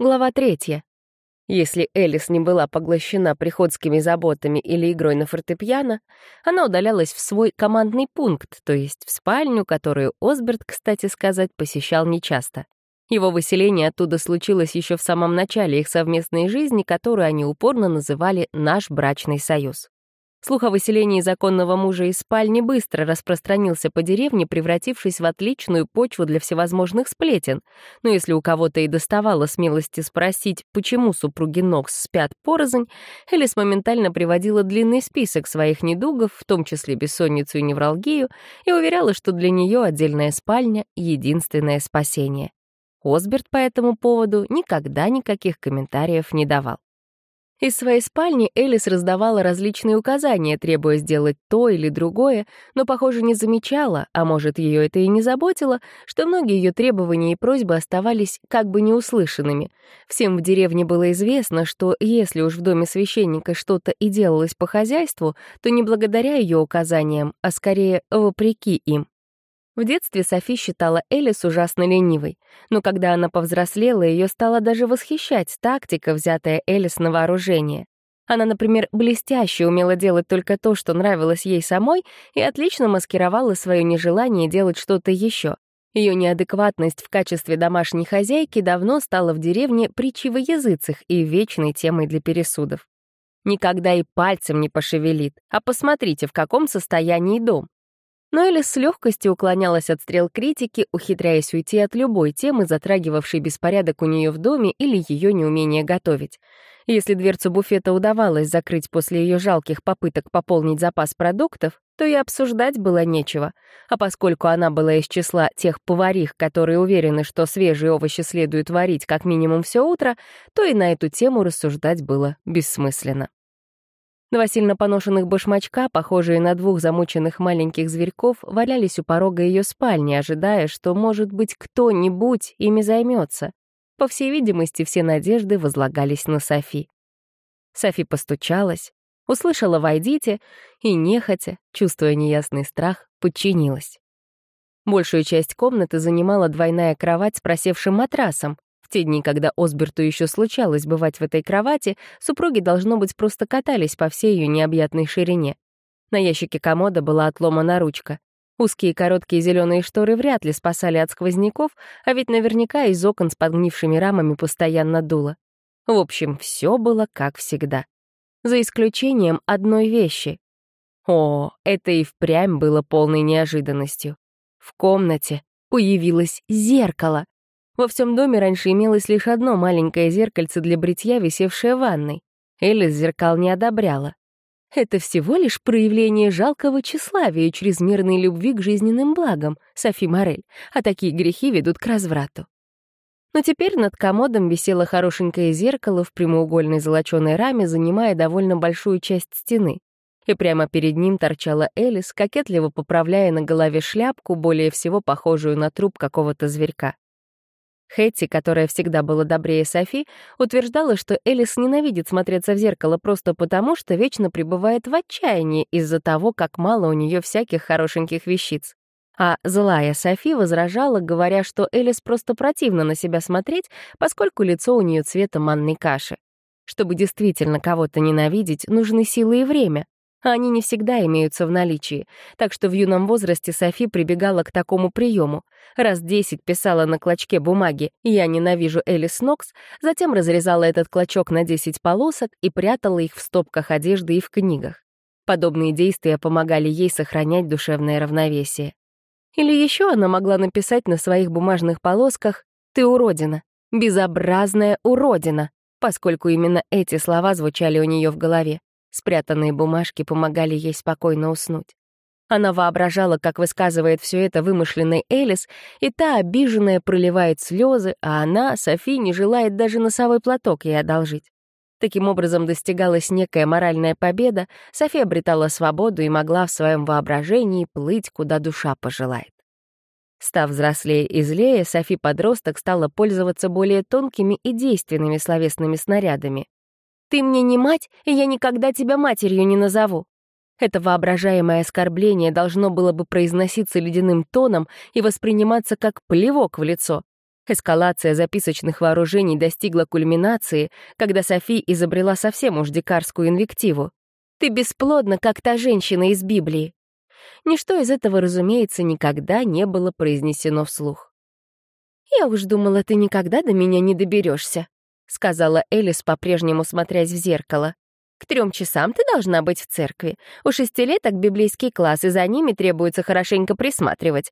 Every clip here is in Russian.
Глава третья. Если Элис не была поглощена приходскими заботами или игрой на фортепиано, она удалялась в свой командный пункт, то есть в спальню, которую Осберт, кстати сказать, посещал нечасто. Его выселение оттуда случилось еще в самом начале их совместной жизни, которую они упорно называли «наш брачный союз». Слух о выселении законного мужа из спальни быстро распространился по деревне, превратившись в отличную почву для всевозможных сплетен. Но если у кого-то и доставало смелости спросить, почему супруги Нокс спят порознь, Элис моментально приводила длинный список своих недугов, в том числе бессонницу и невралгию, и уверяла, что для нее отдельная спальня — единственное спасение. Осберт по этому поводу никогда никаких комментариев не давал. Из своей спальни Элис раздавала различные указания, требуя сделать то или другое, но, похоже, не замечала, а может, ее это и не заботило, что многие ее требования и просьбы оставались как бы неуслышанными. Всем в деревне было известно, что если уж в доме священника что-то и делалось по хозяйству, то не благодаря ее указаниям, а скорее вопреки им. В детстве Софи считала Элис ужасно ленивой, но когда она повзрослела, ее стала даже восхищать тактика, взятая Элис на вооружение. Она, например, блестяще умела делать только то, что нравилось ей самой, и отлично маскировала свое нежелание делать что-то еще. Ее неадекватность в качестве домашней хозяйки давно стала в деревне притчей во языцах и вечной темой для пересудов. Никогда и пальцем не пошевелит, а посмотрите, в каком состоянии дом. Но Элис с легкостью уклонялась от стрел критики, ухитряясь уйти от любой темы, затрагивавшей беспорядок у нее в доме или ее неумение готовить. Если дверцу буфета удавалось закрыть после ее жалких попыток пополнить запас продуктов, то и обсуждать было нечего. А поскольку она была из числа тех поварих, которые уверены, что свежие овощи следует варить как минимум все утро, то и на эту тему рассуждать было бессмысленно. Два сильно поношенных башмачка, похожие на двух замученных маленьких зверьков, валялись у порога ее спальни, ожидая, что, может быть, кто-нибудь ими займется. По всей видимости, все надежды возлагались на Софи. Софи постучалась, услышала «войдите» и, нехотя, чувствуя неясный страх, подчинилась. Большую часть комнаты занимала двойная кровать с просевшим матрасом, те дни, когда Осберту еще случалось бывать в этой кровати, супруги, должно быть, просто катались по всей ее необъятной ширине. На ящике комода была отломана ручка. Узкие короткие зеленые шторы вряд ли спасали от сквозняков, а ведь наверняка из окон с подгнившими рамами постоянно дуло. В общем, все было как всегда. За исключением одной вещи. О, это и впрямь было полной неожиданностью. В комнате появилось зеркало. Во всем доме раньше имелось лишь одно маленькое зеркальце для бритья, висевшее в ванной. Элис зеркал не одобряла. Это всего лишь проявление жалкого тщеславия и чрезмерной любви к жизненным благам, Софи Морель, а такие грехи ведут к разврату. Но теперь над комодом висело хорошенькое зеркало в прямоугольной золоченой раме, занимая довольно большую часть стены. И прямо перед ним торчала Элис, кокетливо поправляя на голове шляпку, более всего похожую на труп какого-то зверька. Хэтти, которая всегда была добрее Софи, утверждала, что Элис ненавидит смотреться в зеркало просто потому, что вечно пребывает в отчаянии из-за того, как мало у нее всяких хорошеньких вещиц. А злая Софи возражала, говоря, что Элис просто противно на себя смотреть, поскольку лицо у нее цвета манной каши. Чтобы действительно кого-то ненавидеть, нужны силы и время а они не всегда имеются в наличии, так что в юном возрасте Софи прибегала к такому приему. Раз десять писала на клочке бумаги «Я ненавижу Элис Нокс», затем разрезала этот клочок на десять полосок и прятала их в стопках одежды и в книгах. Подобные действия помогали ей сохранять душевное равновесие. Или еще она могла написать на своих бумажных полосках «Ты уродина, безобразная уродина», поскольку именно эти слова звучали у нее в голове. Спрятанные бумажки помогали ей спокойно уснуть. Она воображала, как высказывает все это вымышленный Элис, и та, обиженная, проливает слезы, а она, Софи, не желает даже носовой платок ей одолжить. Таким образом достигалась некая моральная победа, Софи обретала свободу и могла в своем воображении плыть, куда душа пожелает. Став взрослее и злее, Софи-подросток стала пользоваться более тонкими и действенными словесными снарядами. Ты мне не мать, и я никогда тебя матерью не назову». Это воображаемое оскорбление должно было бы произноситься ледяным тоном и восприниматься как плевок в лицо. Эскалация записочных вооружений достигла кульминации, когда Софи изобрела совсем уж дикарскую инвективу. «Ты бесплодна, как та женщина из Библии». Ничто из этого, разумеется, никогда не было произнесено вслух. «Я уж думала, ты никогда до меня не доберешься, сказала Элис, по-прежнему смотрясь в зеркало. «К трем часам ты должна быть в церкви. У шестилеток библейский класс, и за ними требуется хорошенько присматривать.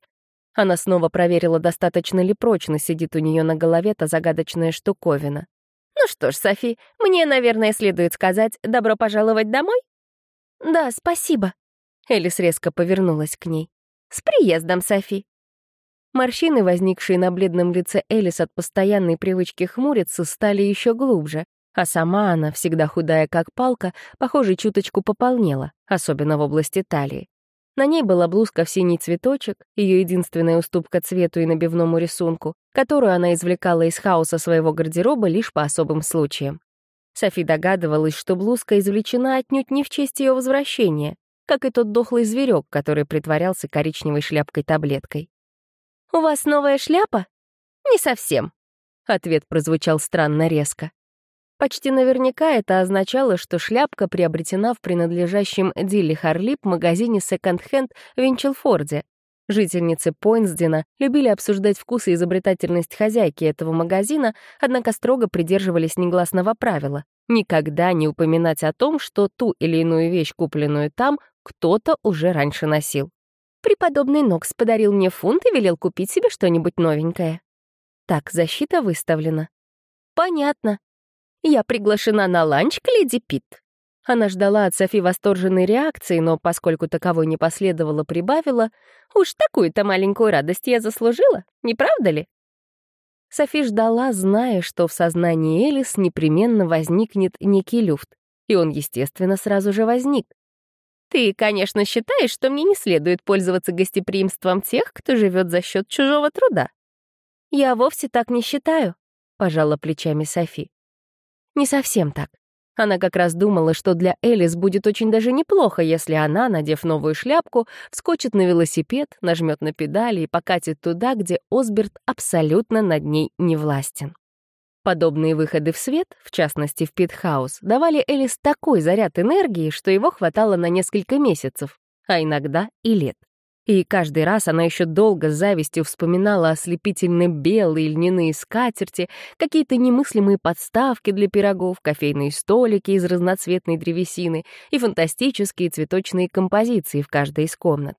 Она снова проверила, достаточно ли прочно сидит у нее на голове та загадочная штуковина. «Ну что ж, Софи, мне, наверное, следует сказать «добро пожаловать домой»?» «Да, спасибо». Элис резко повернулась к ней. «С приездом, Софи!» Морщины, возникшие на бледном лице Элис от постоянной привычки хмуриться, стали еще глубже, а сама она, всегда худая как палка, похоже, чуточку пополнела, особенно в области талии. На ней была блузка в синий цветочек, ее единственная уступка цвету и набивному рисунку, которую она извлекала из хаоса своего гардероба лишь по особым случаям. Софи догадывалась, что блузка извлечена отнюдь не в честь ее возвращения, как и тот дохлый зверек, который притворялся коричневой шляпкой-таблеткой. «У вас новая шляпа?» «Не совсем», — ответ прозвучал странно резко. Почти наверняка это означало, что шляпка приобретена в принадлежащем Дилли Харлип магазине секонд-хенд в Винчелфорде. Жительницы Пойнсдена любили обсуждать вкус и изобретательность хозяйки этого магазина, однако строго придерживались негласного правила — никогда не упоминать о том, что ту или иную вещь, купленную там, кто-то уже раньше носил. Преподобный Нокс подарил мне фунт и велел купить себе что-нибудь новенькое. Так, защита выставлена. Понятно. Я приглашена на ланч к леди Пит. Она ждала от Софи восторженной реакции, но поскольку таковой не последовало, прибавила, «Уж такую-то маленькую радость я заслужила, не правда ли?» Софи ждала, зная, что в сознании Элис непременно возникнет некий люфт, и он, естественно, сразу же возник. «Ты, конечно, считаешь, что мне не следует пользоваться гостеприимством тех, кто живет за счет чужого труда?» «Я вовсе так не считаю», — пожала плечами Софи. Не совсем так. Она как раз думала, что для Элис будет очень даже неплохо, если она, надев новую шляпку, вскочит на велосипед, нажмет на педали и покатит туда, где Осберт абсолютно над ней не властен. Подобные выходы в свет, в частности в Питхаус, давали Элис такой заряд энергии, что его хватало на несколько месяцев, а иногда и лет. И каждый раз она еще долго с завистью вспоминала ослепительно белые льняные скатерти, какие-то немыслимые подставки для пирогов, кофейные столики из разноцветной древесины и фантастические цветочные композиции в каждой из комнат.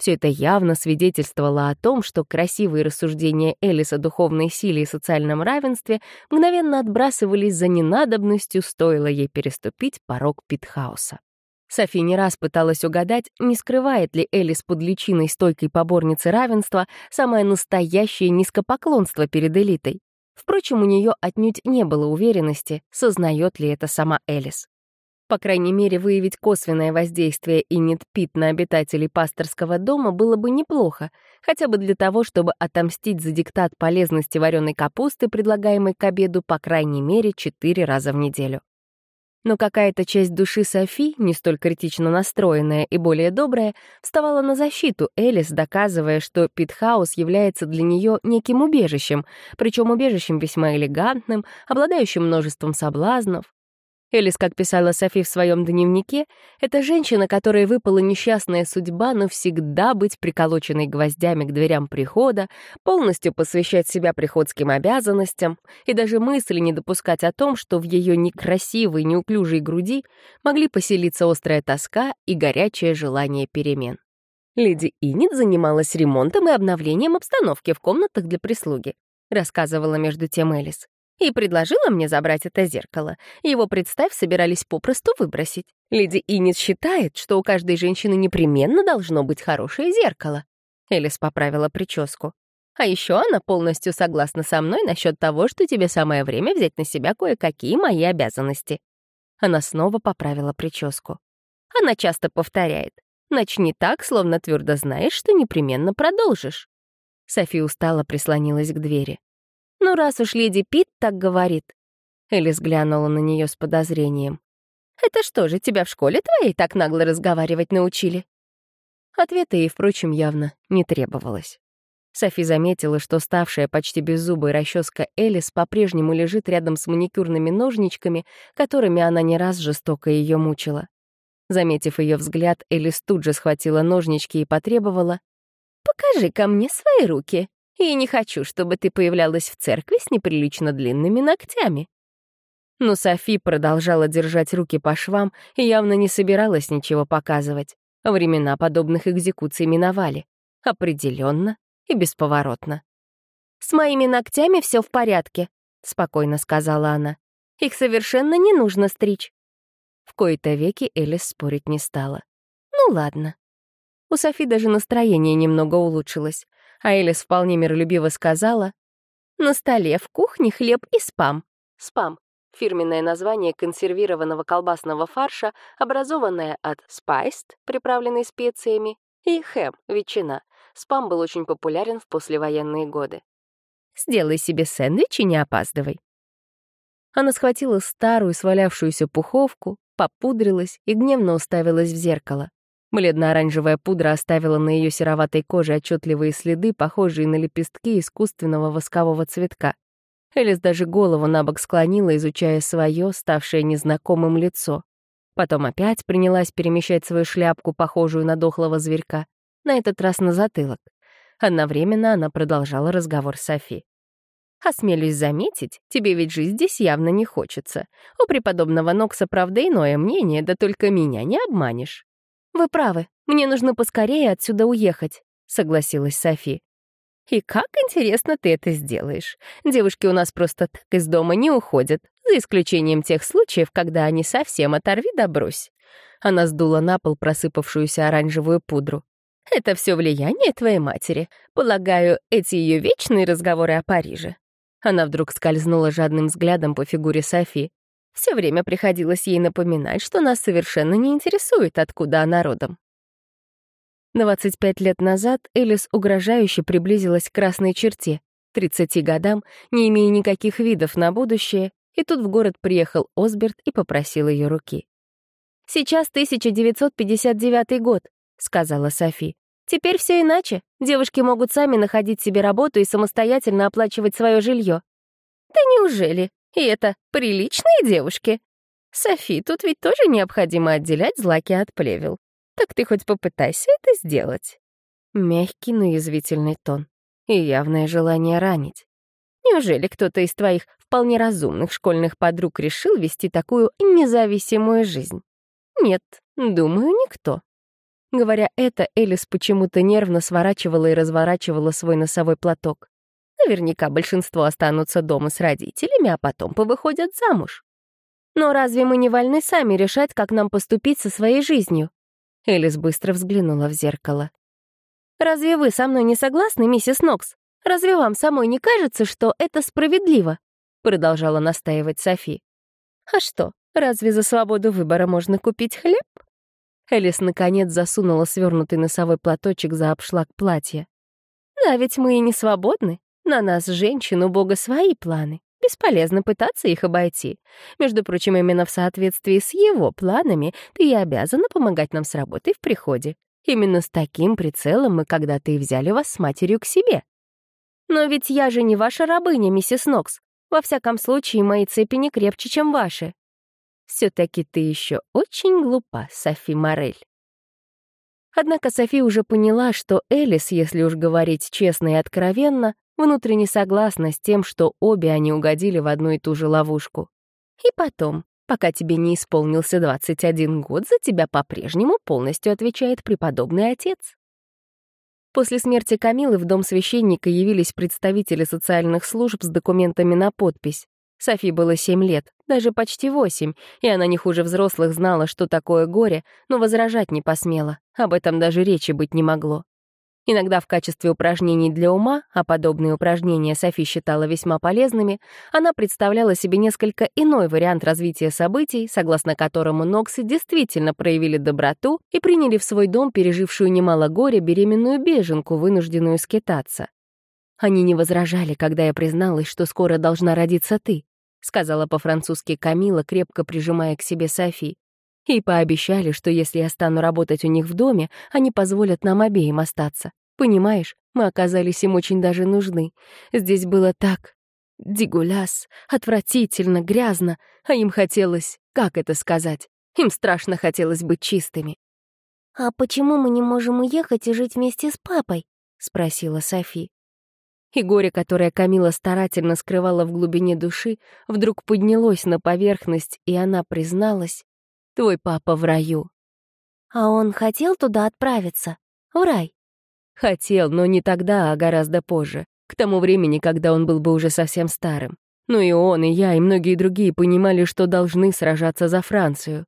Все это явно свидетельствовало о том, что красивые рассуждения Элис о духовной силе и социальном равенстве мгновенно отбрасывались за ненадобностью, стоило ей переступить порог Питхауса. Софи не раз пыталась угадать, не скрывает ли Элис под личиной стойкой поборницы равенства самое настоящее низкопоклонство перед элитой. Впрочем, у нее отнюдь не было уверенности, сознает ли это сама Элис. По крайней мере, выявить косвенное воздействие Иннет Пит на обитателей пасторского дома было бы неплохо, хотя бы для того, чтобы отомстить за диктат полезности вареной капусты, предлагаемой к обеду по крайней мере четыре раза в неделю. Но какая-то часть души Софи, не столь критично настроенная и более добрая, вставала на защиту Элис, доказывая, что Питхаус является для нее неким убежищем, причем убежищем весьма элегантным, обладающим множеством соблазнов, Элис, как писала Софи в своем дневнике, это женщина, которой выпала несчастная судьба навсегда быть приколоченной гвоздями к дверям прихода, полностью посвящать себя приходским обязанностям и даже мысли не допускать о том, что в ее некрасивой, неуклюжей груди могли поселиться острая тоска и горячее желание перемен. Леди Иннет занималась ремонтом и обновлением обстановки в комнатах для прислуги, рассказывала между тем Элис и предложила мне забрать это зеркало. Его, представь, собирались попросту выбросить. Леди Иннет считает, что у каждой женщины непременно должно быть хорошее зеркало. Элис поправила прическу. А еще она полностью согласна со мной насчет того, что тебе самое время взять на себя кое-какие мои обязанности. Она снова поправила прическу. Она часто повторяет. Начни так, словно твердо знаешь, что непременно продолжишь. Софи устало прислонилась к двери. «Ну, раз уж леди Пит так говорит...» Элис глянула на нее с подозрением. «Это что же, тебя в школе твоей так нагло разговаривать научили?» Ответа ей, впрочем, явно не требовалось. Софи заметила, что ставшая почти беззубой расческа Элис по-прежнему лежит рядом с маникюрными ножничками, которыми она не раз жестоко ее мучила. Заметив ее взгляд, Элис тут же схватила ножнички и потребовала «Покажи ко мне свои руки. Я не хочу, чтобы ты появлялась в церкви с неприлично длинными ногтями». Но Софи продолжала держать руки по швам и явно не собиралась ничего показывать. Времена подобных экзекуций миновали. Определенно и бесповоротно. «С моими ногтями все в порядке», — спокойно сказала она. «Их совершенно не нужно стричь». В кои-то веки Элис спорить не стала. «Ну ладно». У Софи даже настроение немного улучшилось, а Элис вполне миролюбиво сказала, «На столе в кухне хлеб и спам». Спам — фирменное название консервированного колбасного фарша, образованное от spiced, приправленный специями, и хэм, ветчина, спам был очень популярен в послевоенные годы. «Сделай себе сэндвич и не опаздывай». Она схватила старую свалявшуюся пуховку, попудрилась и гневно уставилась в зеркало. Бледно-оранжевая пудра оставила на ее сероватой коже отчетливые следы, похожие на лепестки искусственного воскового цветка. Элис даже голову на бок склонила, изучая свое, ставшее незнакомым лицо. Потом опять принялась перемещать свою шляпку, похожую на дохлого зверька на этот раз на затылок. Одновременно она продолжала разговор с Софи. «Осмелюсь заметить, тебе ведь жить здесь явно не хочется. У преподобного Нокса, правда, иное мнение, да только меня не обманешь». «Вы правы, мне нужно поскорее отсюда уехать», — согласилась Софи. «И как интересно ты это сделаешь. Девушки у нас просто так из дома не уходят, за исключением тех случаев, когда они совсем оторви да брось». Она сдула на пол просыпавшуюся оранжевую пудру. Это все влияние твоей матери. Полагаю, эти ее вечные разговоры о Париже. Она вдруг скользнула жадным взглядом по фигуре Софи. Все время приходилось ей напоминать, что нас совершенно не интересует, откуда она родом. 25 лет назад Элис угрожающе приблизилась к красной черте, 30 годам, не имея никаких видов на будущее, и тут в город приехал Осберт и попросил ее руки. «Сейчас 1959 год», — сказала Софи. Теперь все иначе. Девушки могут сами находить себе работу и самостоятельно оплачивать свое жилье. Да неужели? И это приличные девушки? Софи, тут ведь тоже необходимо отделять злаки от плевел. Так ты хоть попытайся это сделать. Мягкий, но язвительный тон. И явное желание ранить. Неужели кто-то из твоих вполне разумных школьных подруг решил вести такую независимую жизнь? Нет, думаю, никто. Говоря это, Элис почему-то нервно сворачивала и разворачивала свой носовой платок. Наверняка большинство останутся дома с родителями, а потом повыходят замуж. Но разве мы не вольны сами решать, как нам поступить со своей жизнью? Элис быстро взглянула в зеркало. «Разве вы со мной не согласны, миссис Нокс? Разве вам самой не кажется, что это справедливо?» Продолжала настаивать Софи. «А что, разве за свободу выбора можно купить хлеб?» Элис, наконец, засунула свернутый носовой платочек за обшлаг платья. «Да ведь мы и не свободны. На нас, женщин, у Бога свои планы. Бесполезно пытаться их обойти. Между прочим, именно в соответствии с его планами ты и обязана помогать нам с работой в приходе. Именно с таким прицелом мы когда-то и взяли вас с матерью к себе. Но ведь я же не ваша рабыня, миссис Нокс. Во всяком случае, мои цепи не крепче, чем ваши все таки ты еще очень глупа, Софи Морель. Однако Софи уже поняла, что Элис, если уж говорить честно и откровенно, внутренне согласна с тем, что обе они угодили в одну и ту же ловушку. И потом, пока тебе не исполнился 21 год, за тебя по-прежнему полностью отвечает преподобный отец. После смерти Камилы в дом священника явились представители социальных служб с документами на подпись. Софи было семь лет, даже почти восемь, и она не хуже взрослых знала, что такое горе, но возражать не посмела. Об этом даже речи быть не могло. Иногда в качестве упражнений для ума, а подобные упражнения Софи считала весьма полезными, она представляла себе несколько иной вариант развития событий, согласно которому Ноксы действительно проявили доброту и приняли в свой дом пережившую немало горя беременную беженку, вынужденную скитаться. Они не возражали, когда я призналась, что скоро должна родиться ты. — сказала по-французски Камила, крепко прижимая к себе Софи. «И пообещали, что если я стану работать у них в доме, они позволят нам обеим остаться. Понимаешь, мы оказались им очень даже нужны. Здесь было так... Дигуляс, отвратительно, грязно, а им хотелось, как это сказать, им страшно хотелось быть чистыми. «А почему мы не можем уехать и жить вместе с папой?» — спросила Софи. И горе, которое Камила старательно скрывала в глубине души, вдруг поднялось на поверхность, и она призналась, «Твой папа в раю». «А он хотел туда отправиться? В рай?» Хотел, но не тогда, а гораздо позже, к тому времени, когда он был бы уже совсем старым. Ну и он, и я, и многие другие понимали, что должны сражаться за Францию.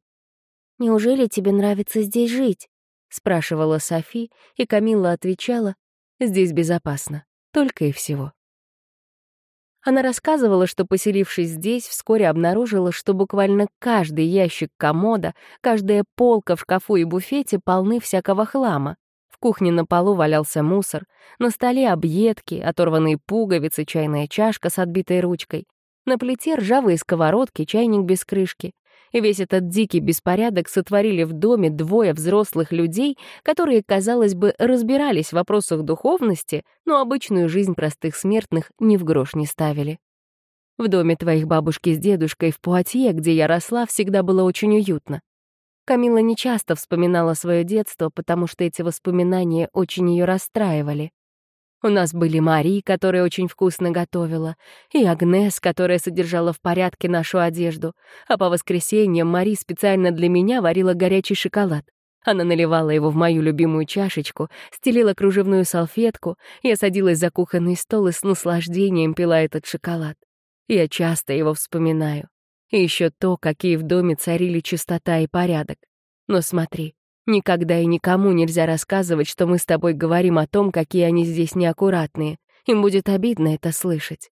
«Неужели тебе нравится здесь жить?» — спрашивала Софи, и Камилла отвечала, «Здесь безопасно, только и всего». Она рассказывала, что, поселившись здесь, вскоре обнаружила, что буквально каждый ящик комода, каждая полка в шкафу и буфете полны всякого хлама кухне на полу валялся мусор, на столе объедки, оторванные пуговицы, чайная чашка с отбитой ручкой, на плите ржавые сковородки, чайник без крышки. И весь этот дикий беспорядок сотворили в доме двое взрослых людей, которые, казалось бы, разбирались в вопросах духовности, но обычную жизнь простых смертных ни в грош не ставили. В доме твоих бабушки с дедушкой в Пуатье, где я росла, всегда было очень уютно. Камила нечасто вспоминала свое детство, потому что эти воспоминания очень ее расстраивали. У нас были Мари, которая очень вкусно готовила, и Агнес, которая содержала в порядке нашу одежду, а по воскресеньям Мари специально для меня варила горячий шоколад. Она наливала его в мою любимую чашечку, стелила кружевную салфетку, я садилась за кухонный стол и с наслаждением пила этот шоколад. Я часто его вспоминаю. И еще то, какие в доме царили чистота и порядок. Но смотри, никогда и никому нельзя рассказывать, что мы с тобой говорим о том, какие они здесь неаккуратные. Им будет обидно это слышать.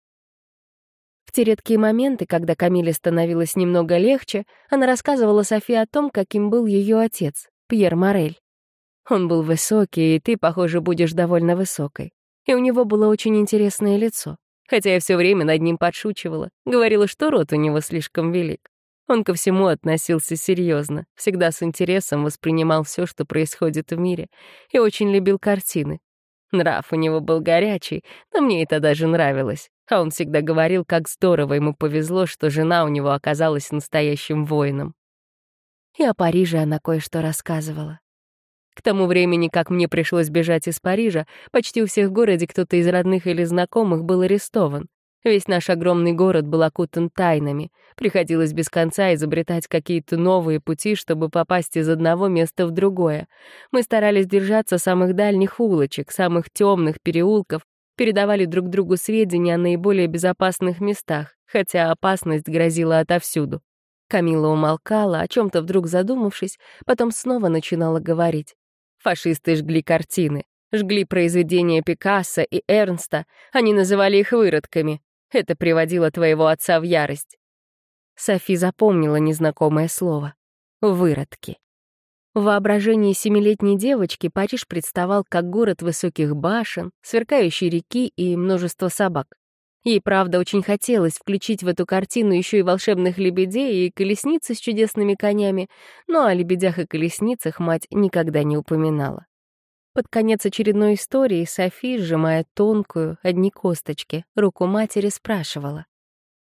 В те редкие моменты, когда Камиле становилось немного легче, она рассказывала Софии о том, каким был ее отец, Пьер Морель. Он был высокий, и ты, похоже, будешь довольно высокой. И у него было очень интересное лицо хотя я все время над ним подшучивала, говорила, что рот у него слишком велик. Он ко всему относился серьезно, всегда с интересом воспринимал все, что происходит в мире, и очень любил картины. Нрав у него был горячий, но мне это даже нравилось. А он всегда говорил, как здорово ему повезло, что жена у него оказалась настоящим воином. И о Париже она кое-что рассказывала. К тому времени, как мне пришлось бежать из Парижа, почти у всех в городе кто-то из родных или знакомых был арестован. Весь наш огромный город был окутан тайнами. Приходилось без конца изобретать какие-то новые пути, чтобы попасть из одного места в другое. Мы старались держаться самых дальних улочек, самых темных переулков, передавали друг другу сведения о наиболее безопасных местах, хотя опасность грозила отовсюду. Камила умолкала, о чем то вдруг задумавшись, потом снова начинала говорить. Фашисты жгли картины, жгли произведения Пикассо и Эрнста, они называли их выродками. Это приводило твоего отца в ярость. Софи запомнила незнакомое слово. Выродки. В воображении семилетней девочки Париж представал как город высоких башен, сверкающей реки и множество собак. Ей, правда, очень хотелось включить в эту картину еще и волшебных лебедей и колесницы с чудесными конями, но о лебедях и колесницах мать никогда не упоминала. Под конец очередной истории Софи, сжимая тонкую, одни косточки, руку матери спрашивала.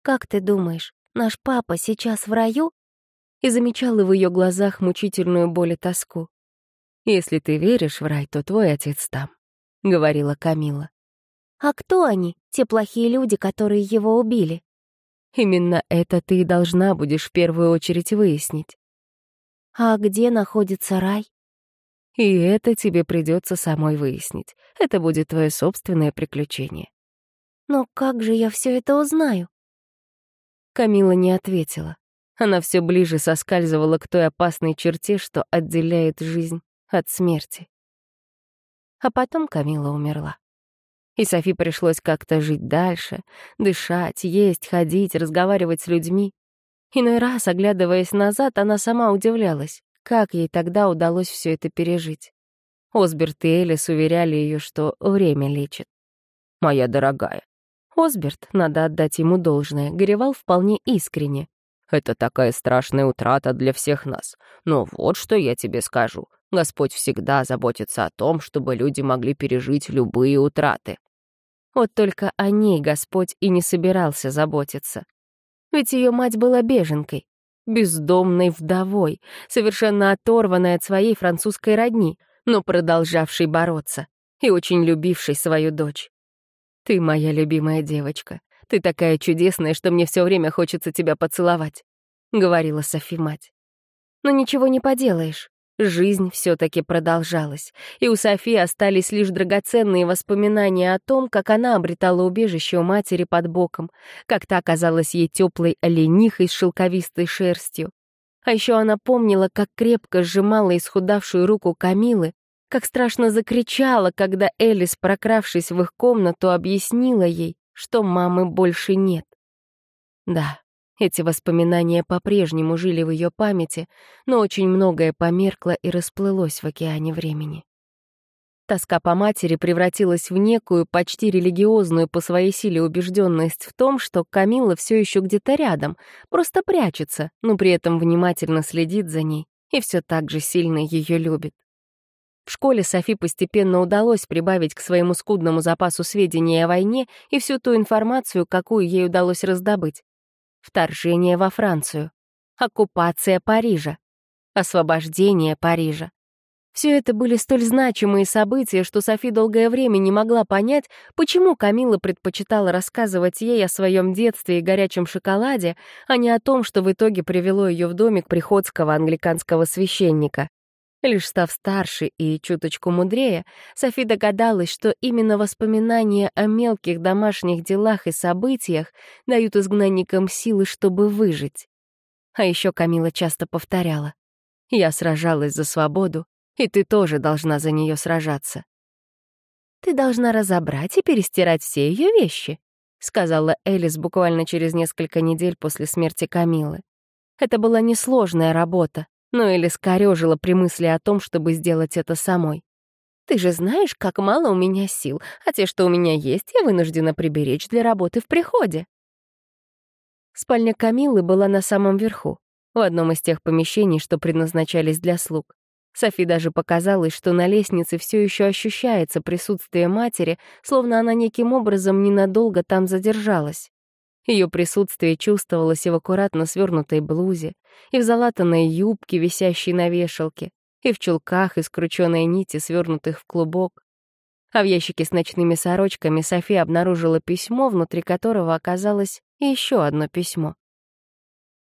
«Как ты думаешь, наш папа сейчас в раю?» И замечала в ее глазах мучительную боль и тоску. «Если ты веришь в рай, то твой отец там», — говорила Камила. А кто они, те плохие люди, которые его убили? Именно это ты и должна будешь в первую очередь выяснить. А где находится рай? И это тебе придется самой выяснить. Это будет твое собственное приключение. Но как же я все это узнаю? Камила не ответила. Она все ближе соскальзывала к той опасной черте, что отделяет жизнь от смерти. А потом Камила умерла. И Софи пришлось как-то жить дальше, дышать, есть, ходить, разговаривать с людьми. Иной раз, оглядываясь назад, она сама удивлялась, как ей тогда удалось все это пережить. Осберт и Элис уверяли ее, что время лечит. «Моя дорогая». Осберт, надо отдать ему должное, горевал вполне искренне. «Это такая страшная утрата для всех нас. Но вот что я тебе скажу. Господь всегда заботится о том, чтобы люди могли пережить любые утраты. Вот только о ней Господь и не собирался заботиться. Ведь ее мать была беженкой, бездомной вдовой, совершенно оторванной от своей французской родни, но продолжавшей бороться и очень любившей свою дочь. «Ты моя любимая девочка. Ты такая чудесная, что мне все время хочется тебя поцеловать», — говорила Софи мать. «Но ничего не поделаешь. Жизнь все-таки продолжалась, и у Софи остались лишь драгоценные воспоминания о том, как она обретала убежище у матери под боком, как та оказалась ей теплой оленихой с шелковистой шерстью. А еще она помнила, как крепко сжимала исхудавшую руку Камилы, как страшно закричала, когда Элис, прокравшись в их комнату, объяснила ей, что мамы больше нет. Да, эти воспоминания по-прежнему жили в ее памяти, но очень многое померкло и расплылось в океане времени. Тоска по матери превратилась в некую, почти религиозную по своей силе убежденность в том, что Камила все еще где-то рядом, просто прячется, но при этом внимательно следит за ней и все так же сильно ее любит. В школе Софи постепенно удалось прибавить к своему скудному запасу сведений о войне и всю ту информацию, какую ей удалось раздобыть вторжение во Францию, оккупация Парижа, освобождение Парижа. Все это были столь значимые события, что Софи долгое время не могла понять, почему Камила предпочитала рассказывать ей о своем детстве и горячем шоколаде, а не о том, что в итоге привело ее в домик приходского англиканского священника. Лишь став старше и чуточку мудрее, Софи догадалась, что именно воспоминания о мелких домашних делах и событиях дают изгнанникам силы, чтобы выжить. А еще Камила часто повторяла. «Я сражалась за свободу, и ты тоже должна за нее сражаться». «Ты должна разобрать и перестирать все ее вещи», сказала Элис буквально через несколько недель после смерти Камилы. Это была несложная работа, но Элли скорёжила при мысли о том, чтобы сделать это самой. «Ты же знаешь, как мало у меня сил, а те, что у меня есть, я вынуждена приберечь для работы в приходе». Спальня Камилы была на самом верху, в одном из тех помещений, что предназначались для слуг. Софи даже показалось, что на лестнице все еще ощущается присутствие матери, словно она неким образом ненадолго там задержалась. Ее присутствие чувствовалось и в аккуратно свернутой блузе, и в залатанной юбке, висящей на вешалке, и в чулках из крученной нити, свернутых в клубок. А в ящике с ночными сорочками Софи обнаружила письмо, внутри которого оказалось еще одно письмо.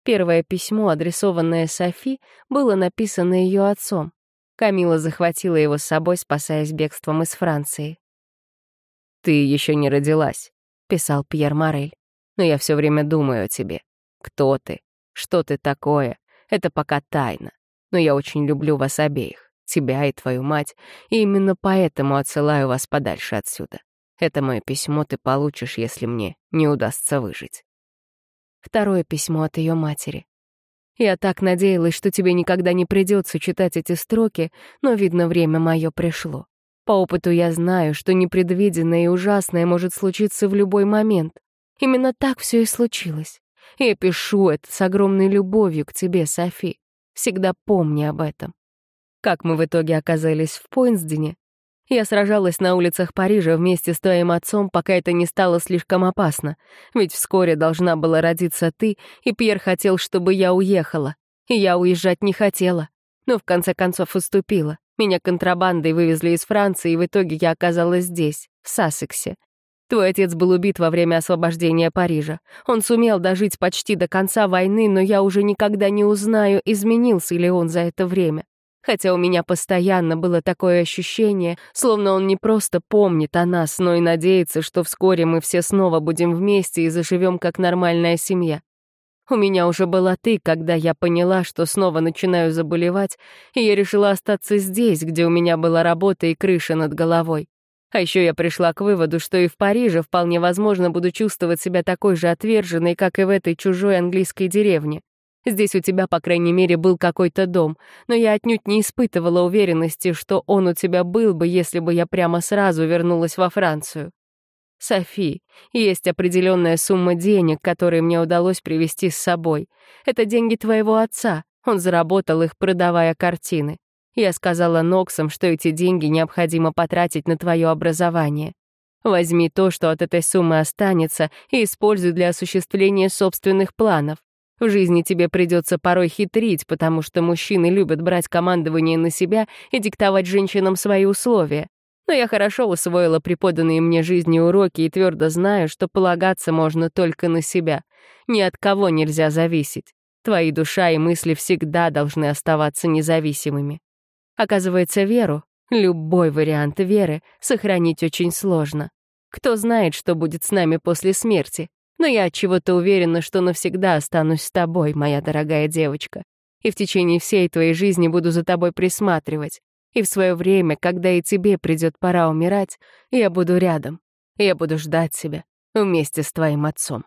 Первое письмо, адресованное Софи, было написано ее отцом. Камила захватила его с собой, спасаясь бегством из Франции. «Ты еще не родилась», — писал Пьер Морель но я все время думаю о тебе. Кто ты? Что ты такое? Это пока тайна. Но я очень люблю вас обеих, тебя и твою мать, и именно поэтому отсылаю вас подальше отсюда. Это мое письмо ты получишь, если мне не удастся выжить. Второе письмо от ее матери. Я так надеялась, что тебе никогда не придется читать эти строки, но, видно, время мое пришло. По опыту я знаю, что непредвиденное и ужасное может случиться в любой момент. Именно так все и случилось. Я пишу это с огромной любовью к тебе, Софи. Всегда помни об этом. Как мы в итоге оказались в Пойнсдене? Я сражалась на улицах Парижа вместе с твоим отцом, пока это не стало слишком опасно. Ведь вскоре должна была родиться ты, и Пьер хотел, чтобы я уехала. И я уезжать не хотела. Но в конце концов уступила. Меня контрабандой вывезли из Франции, и в итоге я оказалась здесь, в Сассексе. Твой отец был убит во время освобождения Парижа. Он сумел дожить почти до конца войны, но я уже никогда не узнаю, изменился ли он за это время. Хотя у меня постоянно было такое ощущение, словно он не просто помнит о нас, но и надеется, что вскоре мы все снова будем вместе и заживем как нормальная семья. У меня уже была ты, когда я поняла, что снова начинаю заболевать, и я решила остаться здесь, где у меня была работа и крыша над головой. А еще я пришла к выводу, что и в Париже вполне возможно буду чувствовать себя такой же отверженной, как и в этой чужой английской деревне. Здесь у тебя, по крайней мере, был какой-то дом, но я отнюдь не испытывала уверенности, что он у тебя был бы, если бы я прямо сразу вернулась во Францию. Софи, есть определенная сумма денег, которые мне удалось привезти с собой. Это деньги твоего отца, он заработал их, продавая картины. Я сказала Ноксам, что эти деньги необходимо потратить на твое образование. Возьми то, что от этой суммы останется, и используй для осуществления собственных планов. В жизни тебе придется порой хитрить, потому что мужчины любят брать командование на себя и диктовать женщинам свои условия. Но я хорошо усвоила преподанные мне жизни уроки и твердо знаю, что полагаться можно только на себя. Ни от кого нельзя зависеть. Твои душа и мысли всегда должны оставаться независимыми. Оказывается, веру, любой вариант веры, сохранить очень сложно. Кто знает, что будет с нами после смерти? Но я от чего-то уверена, что навсегда останусь с тобой, моя дорогая девочка. И в течение всей твоей жизни буду за тобой присматривать. И в свое время, когда и тебе придет пора умирать, я буду рядом. Я буду ждать тебя вместе с твоим отцом.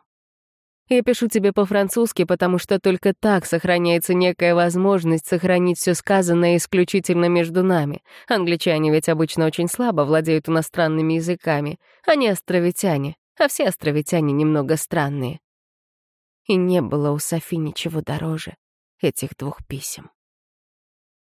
Я пишу тебе по-французски, потому что только так сохраняется некая возможность сохранить все сказанное исключительно между нами. Англичане ведь обычно очень слабо владеют иностранными языками. Они островитяне, а все островитяне немного странные. И не было у Софи ничего дороже этих двух писем.